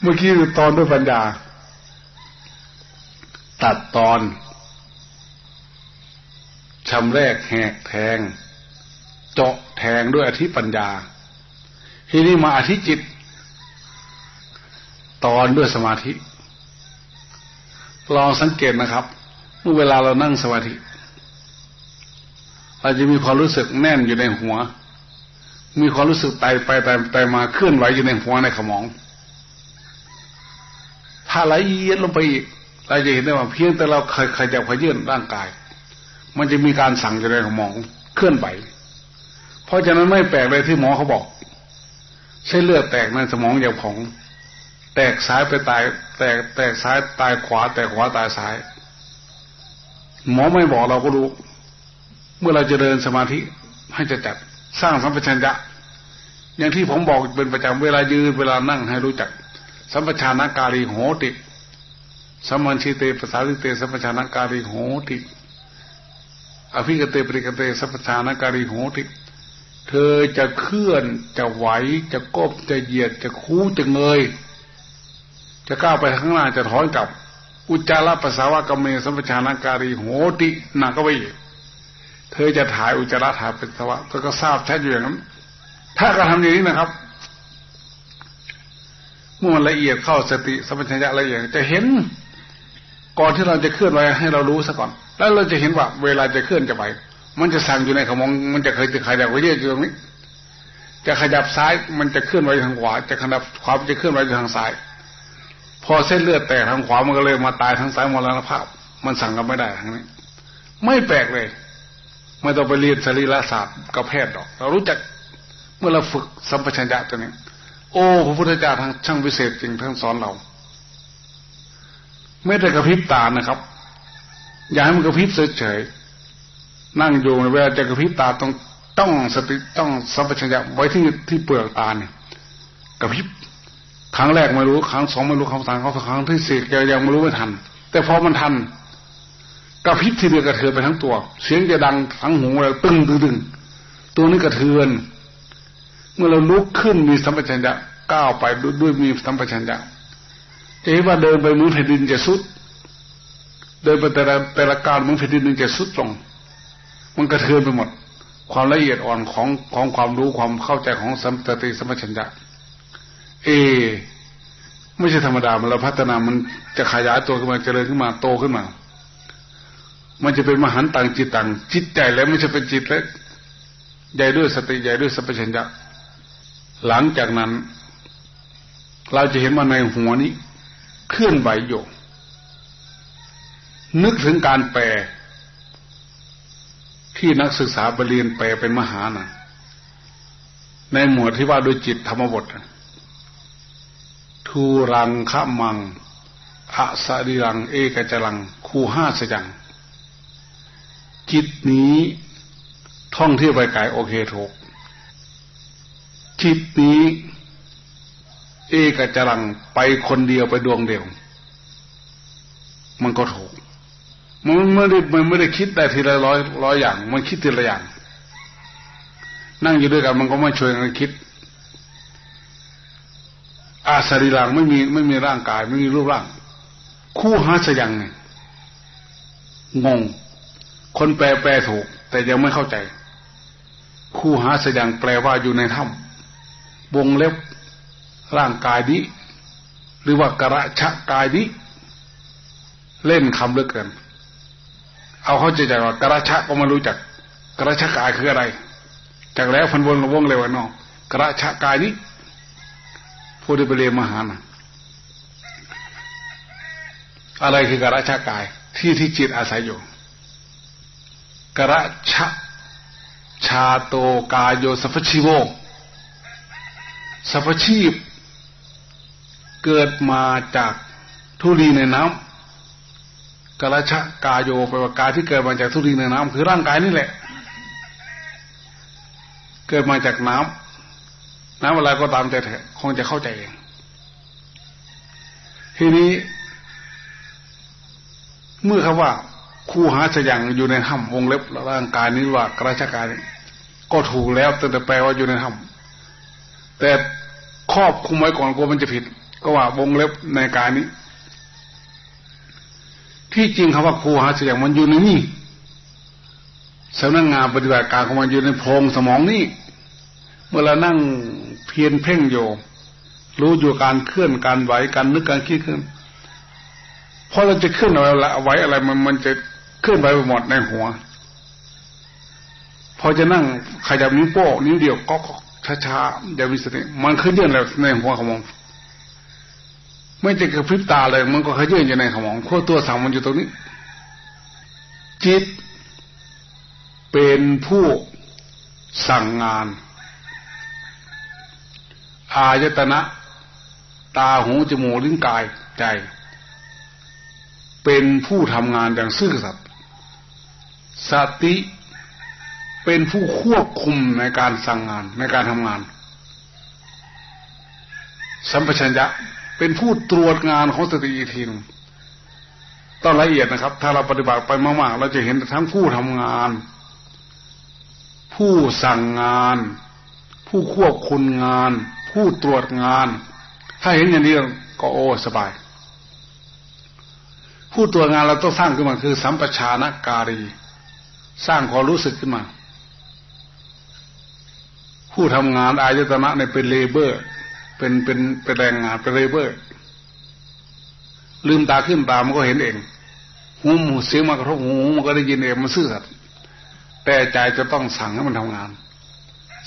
เมื่อกี้ตอนด้วยปัญญา ตัดตอนชำแรกแหกแทง เจาะแทงด้วยอธิปัญญา ทีนี้มาอธิจิต ตอนด้วยสมาธิ ลองสังเกตนะครับเมื่อเวลาเรานั่งสมาธิเราจะมีความรู้สึกแน่นอยู่ในหัว มีความรู้สึกไตไปไตไตมาเคลื่อนไหวอยู่ในหัวในสมอง ถ้าละเอียดลงไปอีกเราจะเห็นได้ว่าเพียงแต่เราเคยขยับขยื่นร่างกาย มันจะมีการสั่งอยู่ในสมองเคลื่อนไหว เพราะฉะนั้นไม่แปลกเลยที่หมอเขาบอกใช้เลือดแตกในสมองอย่างของ แตกซ้ายไปตาย แตกแตกซ้ายตายขวา แตกขวาตายซ้าย หมอไม่บอกเราก็รู้ เมื่อเราจะเดินสมาธิให้จะจัดสร้างสัมปชัญญะอย่างที่ผมบอกเป็นประจำเวลายืนเวลานั่งให้รู้จัก สัมปชานาการีโหติสัมมันชิเตภาษาลิเตสัมปชานาการีโหติอภิกเตปริกเตสัมปชานาการีโหติ เธอจะเคลื่อนจะไหวจะก้มจะเหยียดจะคู่จะเงย จะก้าวไปข้างหน้าจะถอยกลับ อุจจาระปัสสาวะกเมสัมปชานาการีโหติหนักก็ไปอีเธอจะถ่ายอุจจาระถ่ายปัสสาวะก็ก็ทราบชัดอยู่อย่างนั้น ถ้ากระทำอย่างนี้นะครับเมื่อมันละเอียดเข้าสติสัมปชัญญะละเอียดจะเห็น ก่อนที่เราจะเคลื่อนไหวให้เรารู้ซะก่อน แล้วเราจะเห็นว่าเวลาจะเคลื่อนจะไป มันจะสั่งอยู่ในขมอง มันจะเคยจะขยับไว้เยอะอยู่ตรงนี้ จะขยับซ้ายมันจะเคลื่อนไหวทางขวา จะขยับขวาจะเคลื่อนไหวทางซ้าย พอเส้นเลือดแตกทางขวามันก็เลยมาตายทางซ้ายมรณภาพ มันสั่งกันไม่ได้ทางนี้ ไม่แปลกเลยไม่ต้องไปเรียนสรีรศาสตร์กับแพทย์หรอก เรารู้จักเมื่อเราฝึกสัมปชัญญะตัวนี้ โอ้พระพุทธเจ้าทางช่างพิเศษจริงท่านสอนเราไม่ได้กระพริบตานะครับ อย่าให้มันกระพริบเฉยๆ นั่งอยู่เวลาจะกระพริบตาต้องต้องสติต้องสัมปชัญญะไว้ที่ที่เปลือกตาเนี่ยกระพริบครั้งแรกไม่รู้ครั้งสองไม่รู้ครั้งสามครั้งครั้งที่สี่แกยังไม่รู้ไม่ทัน แต่พอมันทันกระพริบทีเดียวกระเทือนไปทั้งตัว เสียงจะดังทั้งหูเลยตึงตึงตึงตัวนี้กระเทือน เมื่อเราลุกขึ้นมีสัมปชัญญะก้าวไปด้วยมีสัมปชัญญะจะเห็นว่าเดินไปมือแผ่นดินจะสุด เดินไปแต่ละแต่ละการมือแผ่นดินจะสุดลง มันกระเทือนไปหมด ความละเอียดอ่อนของของความรู้ความเข้าใจของสัมปติสมปชัญญะเอ ไม่ใช่ธรรมดามันเราพัฒนามันจะขยายตัวขึ้นมาเจริญขึ้นมาโตขึ้นมา มันจะเป็นมหันต่างจิตต่างจิตใจแล้วไม่ใช่เป็นจิตเล็กใหญ่ด้วยสติใหญ่ด้วยสัพพัญญะหลังจากนั้น เราจะเห็นว่าในหัวนี้ เคลื่อนไหวอยู่นึกถึงการแปล ที่นักศึกษาไปเรียนแปลเป็นมหานะในหมวดที่ว่าด้วยจิตธรรมบททูรังขมังอะสะดิรัง เอกจรัง คูห้าสจัง จิตนี้ท่องเที่ยวไปไกลโอเคถูกจิตนี้ เอกจรังไปคนเดียวไปดวงเดียว มันก็ถูก มันไม่ได้มันไม่ได้คิดได้ทีละร้อยร้อยอย่าง มันคิดทีละอย่าง นั่งอยู่ด้วยกันมันก็ไม่ช่วยกันคิด อาสรีรังไม่มีไม่มีร่างกาย ไม่มีรูปร่าง คู่หาสยังไงงง คนแปลแปลถูก แต่ยังไม่เข้าใจ คู่หาสยังแปลว่าอยู่ในถ้ำวงเล็บร่างกายนี้ หรือว่ากระชะกายนี้ เล่นคำเลือกเกิน เอาเข้าใจใจว่ากระชะก็ม่รู้จัก กระชะกายคืออะไร จากแล้วพันวนวงเลยว่าน้องกระชะกายนี้ผู้ที่ไปเรียนมหานะอะไรคือกระชะกาย ที่ที่จิตอาศัยอยู่ กระชะชาโตกายโยสัพชิโวสรรพชีพ เกิดมาจากทุลีในน้ำ กระชะกายโยไปว่ากายที่เกิดมาจากทุลีในน้ำคือร่างกายนี่แหละ เกิดมาจากน้ำน้ำอะไรก็ตามแต่คงจะเข้าใจเองทีนี้ เมื่อคำว่าคู่หาสยังอยู่ในถ้ำวงเล็บร่างกายนี้ว่ากระชากายก็ถูกแล้วแต่แปลว่าอยู่ในถ้ำแต่ครอบคุมไว้ก่อนกลัวมันจะผิด ก็ว่าวงเล็บในการนี้ ที่จริงคำว่าครูหาเสียงมันอยู่ในนี่สำนักงานปฏิบัติการของมันอยู่ในโพรงสมองนี่เมื่อเรานั่งเพียนเพ่งโยรู้อยู่การเคลื่อนการไหวการนึกการคิดขึ้นพอเราจะเคลื่อนอะไรไว้อะไรมันมันจะเคลื่อนไปหมดในหัว พอจะนั่งขยับนิ้วโป้นิ้วเดียวก็ช้าๆอย่ามีสติมันขยื่อนแล้วในหัวของมอง ไม่จะกระพริบตาเลย มันก็ขยื่นอยู่ในขมองขั้วตัวสั่งมันอยู่ตรงนี้ จิตเป็นผู้สั่งงาน อายตนะ ตาหูจมูกลิ้นกายใจ เป็นผู้ทำงานอย่างซื่อสัตย์สติเป็นผู้ควบคุมในการสั่งงานในการทำงาน สัมปชัญญะ เป็นผู้ตรวจงานของสติอีทีนต้องละเอียดนะครับ ถ้าเราปฏิบัติไปมากๆ เราจะเห็นทั้งผู้ทำงาน ผู้สั่งงาน ผู้ควบคุมงาน ผู้ตรวจงาน ถ้าเห็นอย่างนี้ก็โอ้สบาย ผู้ตรวจงานเราต้องสร้างขึ้นมาคือ สัมปชานการี สร้างความรู้สึกขึ้นมา ผู้ทำงานอายตนะเนี่ยเป็น labor เป็นเป็นเป็นแรงงานเป็น laborลืมตาขึ้นตามันก็เห็นเองหูหมูเสียงมากระทบหูมันก็ได้ยินเองมันซื่อสัตย์แต่ใจจะต้องสั่งให้มันทำงาน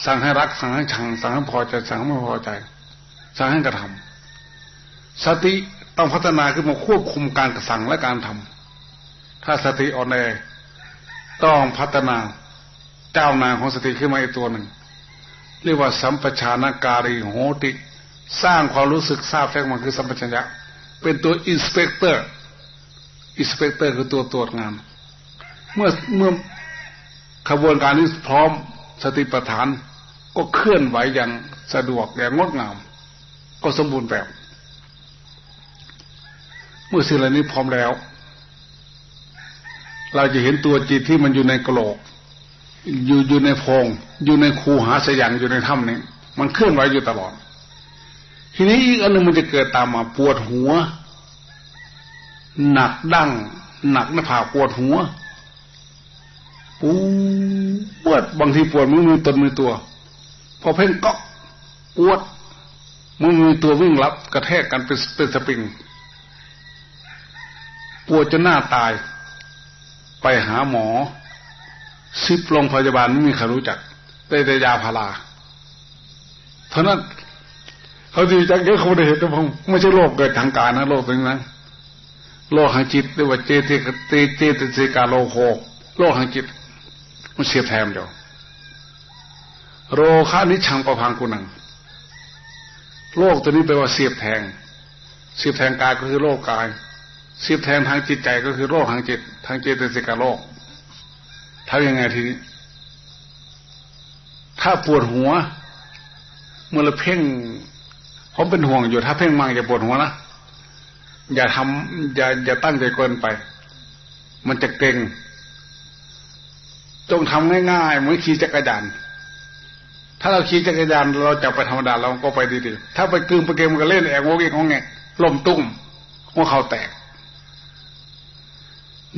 สั่งให้รักสั่งให้ชัง สั่งให้พอใจสั่งให้ไม่พอใจ สั่งให้กระทำสติต้องพัฒนาขึ้นมาควบคุมการกระสั่งและการทำถ้าสติอ่อนแอต้องพัฒนาเจ้านายของสติขึ้นมาอีกตัวหนึ่งเรียกว่าสัมปชานการีโหติ สร้างความรู้สึกทราบแท้มันคือสัมปชัญญะ เป็นตัว inspector inspector คือตัวตรวจงาน เมื่อเมื่อขบวนการนี้พร้อมสติปัฏฐานก็เคลื่อนไหวอย่างสะดวกอย่างงดงาม ก็สมบูรณ์แบบ เมื่อสิ่งเหล่านี้พร้อมแล้ว เราจะเห็นตัวจิตที่มันอยู่ในกระโหลก อยู่อยู่ในโพงอยู่ในคูหาสยังอยู่ในถ้ำนี่มันเคลื่อนไหวอยู่ตลอด ทีนี้อีกอันหนึ่งมันจะเกิดตามมาปวดหัว หนักดั้งหนักหน้าผากปวดหัวปวดบางทีปวดมือมือตนมือตัว พอเพ่งก็ปวดมันมีตัววิ่งรับกระแทกกันเป็นเป็นสปริงปวดจนหน้าตาย ไปหาหมอ ซิปโรงพยาบาลไม่มีใครรู้จักได้แต่ยาพาราเท่านั้น เขาดีจังเยอะเขาได้เห็นแต่ผมไม่ใช่โรคเกิดทางการนะโรคตรงนั้นโรคทางจิตเรียกว่าเจติเจเจติสิกาโลโคโรคทางจิต มันเสียแทมเดียวโรคานิชังประพังกุนังโรคตัวนี้แปลว่าเสียบแทง เสียบแทงกายก็คือโรคกาย เสียบแทงทางจิตใจก็คือโรคทางจิต ทางเจตสิกาโรคทำยังไงทีนี้ ถ้าปวดหัว เมื่อเราเพ่ง ผมเป็นห่วงอยู่ถ้าเพ่งมากอย่าปวดหัวนะอย่าทำอย่าอย่าตั้งใจเกินไป มันจะเกรงจงทำง่ายๆเหมือนขี่จักรยานถ้าเราขี่จักรยานเราจะไปธรรมดาเราก็ไปดีๆ ถ้าไปกึ่งไปเกมมันก็เล่นแอกโวกเองของแงล่มตุ้มหัวเข่าแตก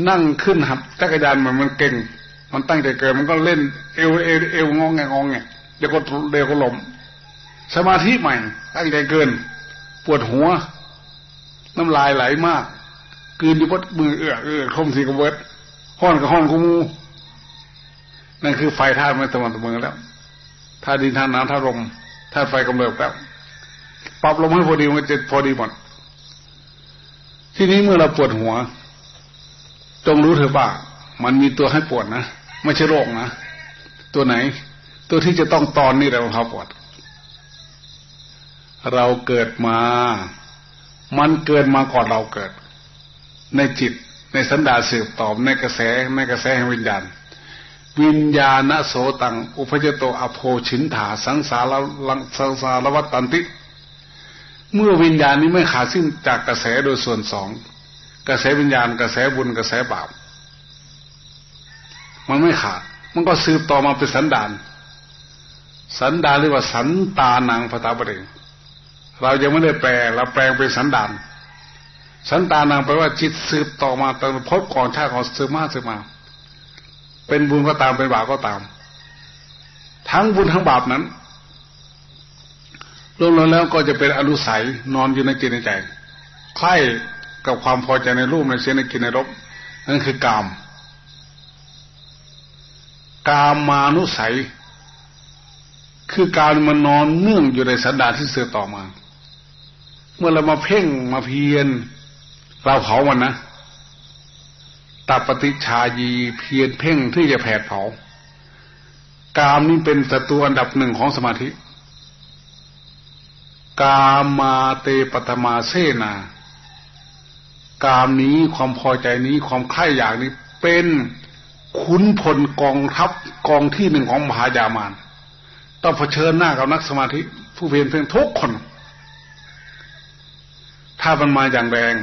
นั่งขึ้นหับจักรยานมันมันเก่ง มันตั้งใจเกินมันก็เล่น เอวเอวเอวงองแงงองแงเดี๋ยวก็เดี๋ยวก็ล้ม สมาธิใหม่ตั้งใจเกิน ปวดหัว น้ำลายไหลมากกืนอยู่บดมือเอื้อเอื้อคมสีกระเบิดห้อนกับห้อนกูมูนั่นคือไฟธาตุมันสม่ำเสมอแล้วธาตุดินธาตุน้ำธาตุลมธาตุไฟกำเริบแล้วปรับลมให้พอดีมันจะพอดีหมดทีนี้เมื่อเราปวดหัวจงรู้เถอะว่ามันมีตัวให้ปวดนะไม่ใช่โรคนะตัวไหน ตัวที่จะต้องตอนนี่แหละมันพาปวด เราเกิดมา มันเกิดมาก่อนเราเกิด ในจิตในสันดาสืบตอบในกระแสในกระแสแห่งวิญญาณ วิญญาณโสตัง อุพจโตอโภชินถา สังสารลังสังสารวัตตันติ เมื่อวิญญาณนี้ไม่ขาดสิ้นจากกระแสโดยส่วนสองกระแสวิญญาณกระแสบุญกระแสบาปมันไม่ขาด มันก็สืบต่อมาเป็นสันดาน สันดานเรียกว่าสันตานังพระตาบริ เรายังไม่ได้แปลเราแปลงเป็นสันดานสันตานังแปลว่าจิตสืบต่อมาตามพบก่อนชาติของสืบมาสืบมา เป็นบุญก็ตามเป็นบาปก็ตาม ทั้งบุญทั้งบาปนั้นรวมแล้วก็จะเป็นอนุสัยนอนอยู่ในจิตในใจใคร่กับความพอใจในรูปในเสียงในกินในรบนั่นคือกามกามานุสัย คือการมันนอนเนื่องอยู่ในสันดานที่เสือต่อมา เมื่อเรามาเพ่งมาเพียนเราเผามันนะตัปฏิชายีเพียนเพ่งที่จะแผดเผากามนี้เป็นศัตรูอันดับหนึ่งของสมาธิ กามาเตปตมาเสนากามนี้ความพอใจนี้ความใคร่อยากนี้เป็นขุนพลกองทัพกองที่หนึ่งของมหายามาน ต้องเผชิญหน้ากับนักสมาธิ ผู้เพียรเพ่งทุกคน ถ้ามันมาอย่างแรง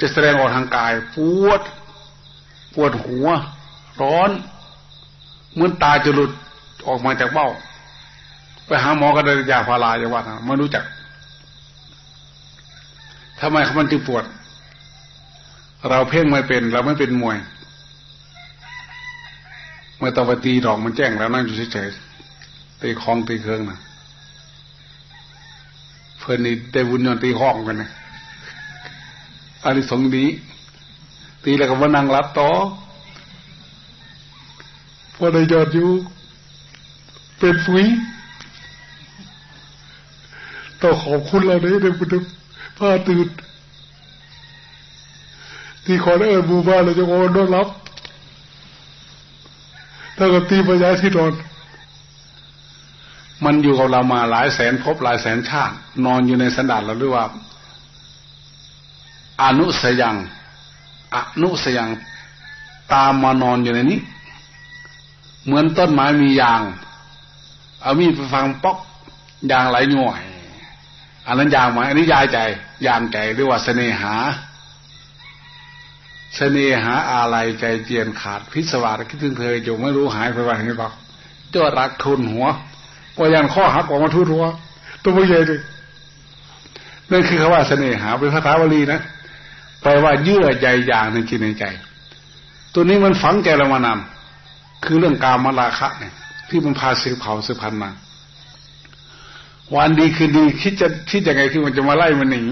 จะแสดงออกทางกายปวด ปวดหัว ร้อน เหมือนตาจะหลุดออกมาจากเบ้า ไปหาหมอก็ได้ยาพาราอย่าว่าไม่รู้จักทำไมมันจึงปวด เราเพ่งไม่เป็น เราไม่เป็นมวยเมื่อตอไปตีดอกมันแจ้งแล้วนั่งอยู่เฉยๆตีคลองตีเครื่องนะเพื่อนนี่ได้บุญยนตีห้องกันนะ อันนี้สงนี้ ตีแล้วก็มานั่งรับต่อพอได้ยอดอยู่ เป็นฟุ้ยต้องขอบคุณเราเลยเดี๋ยวคุณผ้าตื่นที่ขอได้เออบูบ้านเราจะขอนองรับถ้ากับตีปัญญาที่นอนมันอยู่กับเรามาหลายแสนพบหลายแสนชาติ นอนอยู่ในสันดานเราหรือว่า อนุสยังอนุสยังตามมานอนอยู่ในนี้ เหมือนต้นไม้มียาง เอามีดไปฟังป๊อกยางไหลหน่วย อันนั้นยางไหมอันนี้ยายใจยางใจเรียกว่าเสน่หา เสน่หาอะไรใจเจียนขาดพิศวาสคิดถึงเธออยู่ไม่รู้หายไปวันนี้บอกเจ้ารักทุนหัวพอยันข้อหักออกมาทุนหัว ตัวไม่ใหญ่เลยนั่นคือคำว่าเสน่หาเป็นภาษาบาลีนะ แปลว่าเยื่อใยอย่างในจิตในใจ ตัวนี้มันฝังใจเรามานำคือเรื่องกามราคะเนี่ย ที่มันพาสืบเผาสืบพันมาวันดีคือดีคิดจะคิดยังไงคือมันจะมาไล่มันหนี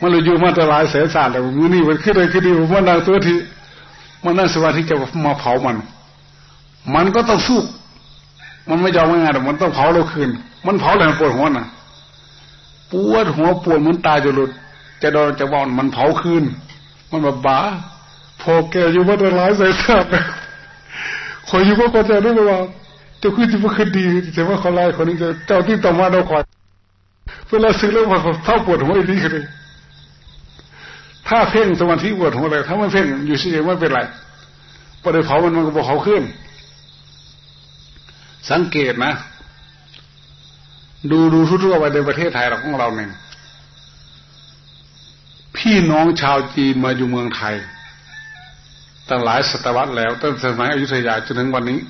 มันเราอยู่มาตลายแสนศาสตร์แต่มือนี่มันขึ้นเลยคือดีผมว่านั่งตัวที่มันนั่งสมาธิจะมาเผามัน มันก็ต้องสู้มันไม่ยอมง่ายแต่มันต้องเผาเราคืน มันเผาแรงปวดหัวน่ะปวดหัวปวดเหมันตายจะหลุด จะโดนจะบอนมันเผาคืน มันแบบบ้าพอแกอยู่มาตลายแสนศาสตร์คอยอยู่ว่าก็จะได้ไหมว่าจะคือจะคือดีแต่ว่าเขาไล่คนนี้จะเจ้าที่ต่อมาเราคอยเวลาซื้อแล้วพอเท่าปวดหัวอีกทีเลยถ้าเพ่งสมาธิปวดหัวเลยถ้าไม่เพ่งอยู่เฉยไม่เป็นไรพอได้เผามันมันก็บอกเขาขึ้น สังเกตนะ ดูดูทั่วไปในประเทศไทยเราของเราเนี่ย พี่น้องชาวจีนมาอยู่เมืองไทยตั้งหลายศตวรรษแล้วตั้งแต่สมัยอยุธยาจนถึงวันนี้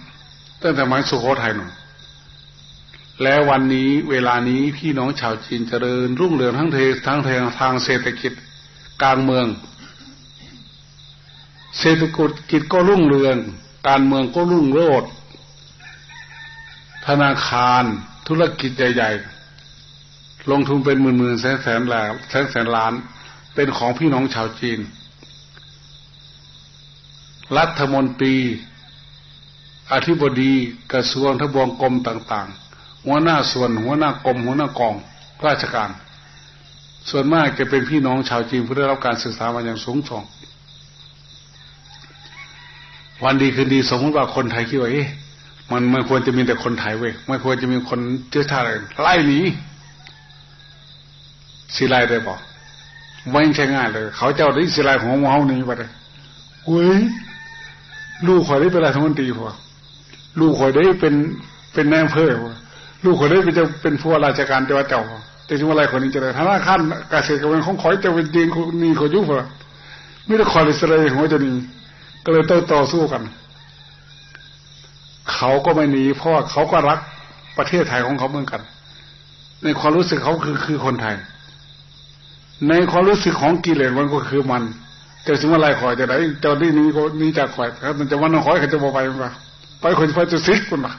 ตั้งแต่สมัยสุโขทัยหน่อยแล้ววันนี้เวลานี้พี่น้องชาวจีนเจริญ รุ่งเรืองทั้งเททั้งทางทางเศรษฐกิจกลางเมือง เศรษฐกิจก็รุ่งเรือง การเมืองก็รุ่งโรจน์ธนาคารธุรกิจใหญ่ ๆ ลงทุนเป็นหมื่นๆแสนแสนล้านแสนแสนล้าน เป็นของพี่น้องชาวจีน รัฐมนตรี อธิบดีกระทรวงทบวงกรมต่าง ๆ หัวหน้าส่วนหัวหน้ากรมหัวหน้ากองราชการ ส่วนมากจะเป็นพี่น้องชาวจีนผู้ได้รับการศึกษามาอย่างสูงส่งวันดีคืนดีสมมติว่าคนไทยคิดว่าเอ๊ะมันไม่ควรจะมีแต่คนไทยเว้ยไม่ควรจะมีคนเชื้อชาติอะไรไล่หนีสิไล่ได้บอก ไม่ใช่ง่ายเลย เขาเจ้าได้สิไลของเฮานี้ไปเลยเว้ยลูกขอได้เป็นรัฐมนตรีพอลูกคอยได้เป็นเป็นแนอำเภอลูกคอยได้เป็นจะเป็นผู้ราชการจังหวัดเจ้าแต่จังหวัดอะไรคนนี้จะได้ธนาคารเกษตรกรรมของคอยจะเป็นจริงนี่ขอยุ่งเปล่าไม่ได้คอยเลยเลยหัวจะนีก็เลยต้องต่อสู้กัน เขาก็ไม่หนีเพราะเขาก็รักประเทศไทยของเขาเหมือนกัน ในความรู้สึกเขาคือคือคนไทย ในความรู้สึกของกิเลสมันก็คือมันแต่ถึงว่าไรคอยจะได้เจ้าที่นี้ก็นี้จากคอยครับมันจะวันน้องคอยเขาจะบอกไปมั้ยไปคนไปจะซิกคนละ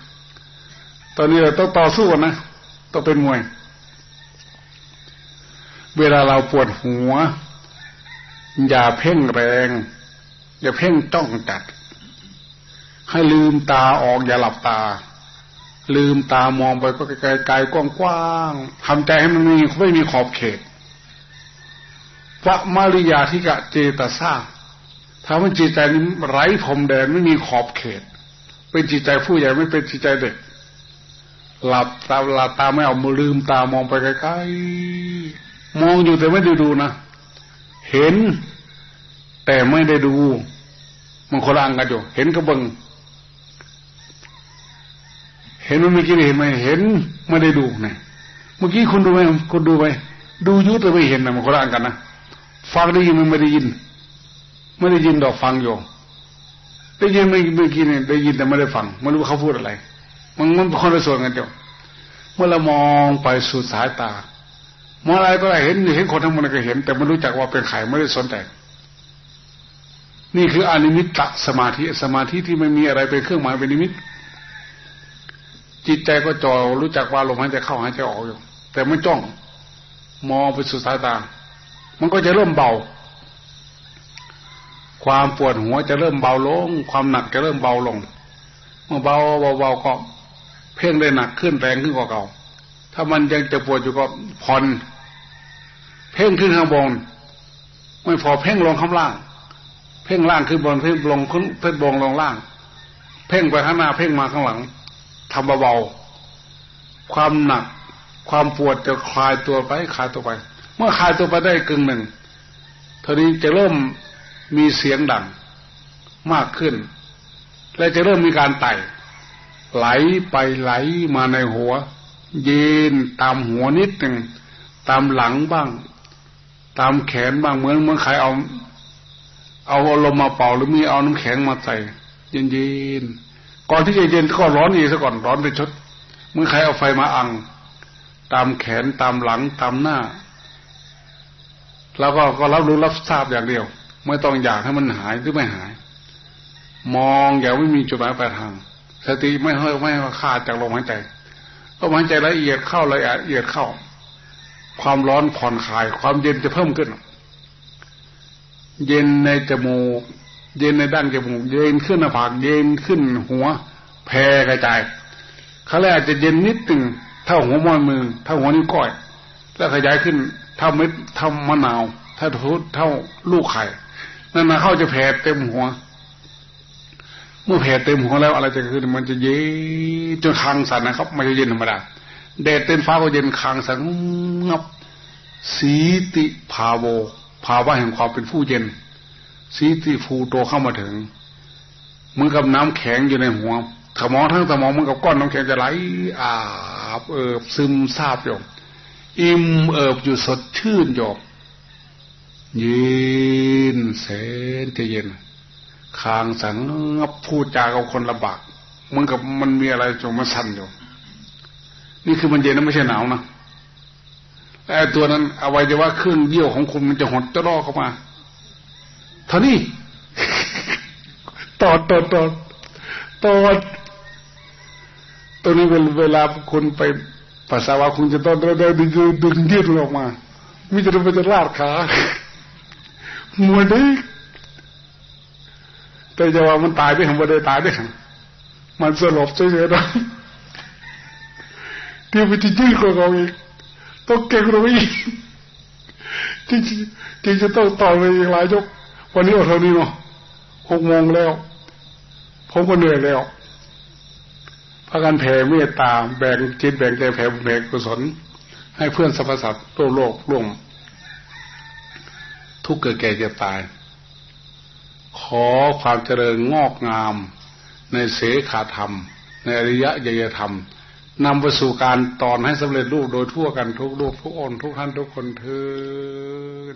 ตอนนี้เราต้องต่อสู้กันนะต้องเป็นมวย เวลาเราปวดหัว อย่าเพ่งแรง อย่าเพ่งจ้องจัด ให้ลืมตาออกอย่าหลับตา ลืมตา มองไปก็ไกลๆกว้างๆทำใจให้มันมีไม่มีขอบเขต พระมาริยาธิกะเจตสาทำให้จิตใจนี้ไร้พรมแดนไม่มีขอบเขต เป็นจิตใจผู้ใหญ่ไม่เป็นจิตใจเด็ก หลับตาหลับตาไม่เอามือลืมตามองไปไกลๆมองอยู่แต่ไม่ได้ดูนะเห็น แต่ไม่ได้ดูมันคนละอังกันอยู่เห็นก็บังเห็นมันเมื่อกี้เห็นไหมเห็นไม่ได้ดูเนี่ยเมื่อกี้คุณดูไหมคุณดูไหมดูยุแต่ไม่เห็นนะมันคนละอังกันนะ ฟังได้ยินมันไม่ได้ยินไม่ได้ยินดอกฟังอยู่ได้ยินไม่เมื่อกี้เนี่ยได้ยินแต่ไม่ได้ฟังไม่รู้เขาพูดอะไร มันมันคนละส่วนกันเดียวเมื่อเรามองไปสู่สายตามองอะไรก็ได้เห็นเห็นคนทั้งหมดก็เห็น แต่ไม่รู้จักว่าเป็นใครไม่ได้สนใจนี่คืออนิมิตตสมาธิสมาธิที่ไม่มีอะไรเป็นเครื่องหมายเป็นนิมิต จิตใจก็จอรู้จักว่าลมหายใจเข้าหายใจออกอยู่แต่ไม่จ้อง มองไปสู่สายตา มันก็จะเริ่มเบา ความปวดหัวจะเริ่มเบาลง ความหนักจะเริ่มเบาลง เมื่อเบาเบาๆก็เพ่งได้หนักขึ้นแรงขึ้นกว่าเก่า ถ้ามันยังจะปวดอยู่ก็ผ่อนเพ่งขึ้นข้างบนไม่พอเพ่งลงข้างล่าง เพ่งล่างขึ้นบนเพ่งลงขึ้นเพ่งบงลงล่าง เพ่งไปข้างหน้าเพ่งมาข้างหลังทำเบาๆความหนัก ความปวดจะคลายตัวไปคลายตัวไป เมื่อคลายตัวไปได้กึ่งหนึ่งทีนี้จะเริ่มมีเสียงดังมากขึ้น และจะเริ่มมีการไต่ไหลไปไหลมาในหัว เย็นตามหัวนิดหนึ่งตามหลังบ้าง ตามแขนบ้างเหมือนเหมือนใครเอา เอาลมมาเป่าหรือมีเอาน้ำแข็งมาใส่เย็นเย็นก่อนที่จะเย็นก็ร้อนอีกซะก่อนร้อนไปชดเมื่อใครเอาไฟมาอัง ตามแขนตามหลังตามหน้า แล้วก็ก็รับรู้รับทราบอย่างเดียว ไม่ต้องอยากให้มันหายหรือไม่หาย มองอย่างไม่มีจุดหมายปลายทางสติไม่ให้ไม่ขาดจากลมหายใจก็มันใจละเอียดเข้าละเอียดเข้า ความร้อนผ่อนคลาย ความเย็นจะเพิ่มขึ้น เย็นในจมูก เย็นในด้านจมูก เย็นขึ้นหน้าผากเย็นขึ้นหัวแผ่กระจายเขาแรกจะเย็นนิดหนึ่งเท่าหัวมอนมือเท่าหัวนิ้วก้อย แล้วขยายขึ้น เท่าเม็ดเท่ามะนาวถ้าทุเท่าลูกไข่นั่นนะเข้าจะแผ่เต็มหัว เมื่อแผ่เต็มหัวแล้วอะไรจะขึ้นมันจะเย็นจนคางสั่นนะครับไม่ใช่เย็นธรรมดาแดดเต็มฟ้าก็เย็นคางสั่นงับสีติภาโว ภาวะแห่งความเป็นผู้เย็น สีติภูโตเข้ามาถึงเหมือนกับน้ำแข็งอยู่ในหัวสมองทั้งสมองเหมันกับก้อนน้ำแข็งจะไหลอาบเอิบซึมซาบอยู่ อิ่มเอิบอยู่สดชื่นอยู่เย็นแสนจะเย็นคางสังงับพูดจากับคนลำบากเหมือนกับมันมีอะไรจงมาสั่นอยู่นี่คือมันเย็นนะไม่ใช่หนาวนะแต่ตัวนั้นอวัยวะเครื่องเยี่ยวของคุณมันจะหดจะรอเข้ามาเท่านี้ตอดตอดตอดตอดตัวนี้เวลาคุณไป ปัสสาวะคุณจะต้องเดินดึงดึงยืดออกมามิจะไปจะลาดขามัวดิแต่จะว่ามันตายไปหังบ่ได้ตายไปหังมันสลบเฉยๆนะที่ไปที่ยืดของเขาอีกต้องเก่งกว่าอีกที่ที่จะต้องต่อไปอีกหลายยก วันนี้เอาเท่านี้เนาะหกโมงแล้ว ผมก็เหนื่อยแล้ว พากันแผ่เมตตาแบ่งจิตแบ่งใจแผ่บุญแบ่กุศล ให้เพื่อนสรรพสัตว์โลกโลกร่วมทุกเกิดแก่เจ็บตาย ขอความเจริญงอกงาม ในเสขาธรรม ในอริยะยยธรรมนำไปสู่การตอนให้สำเร็จรูปโดยทั่วกันทุกลูกทุกอนทุกท่านทุกคนเทิน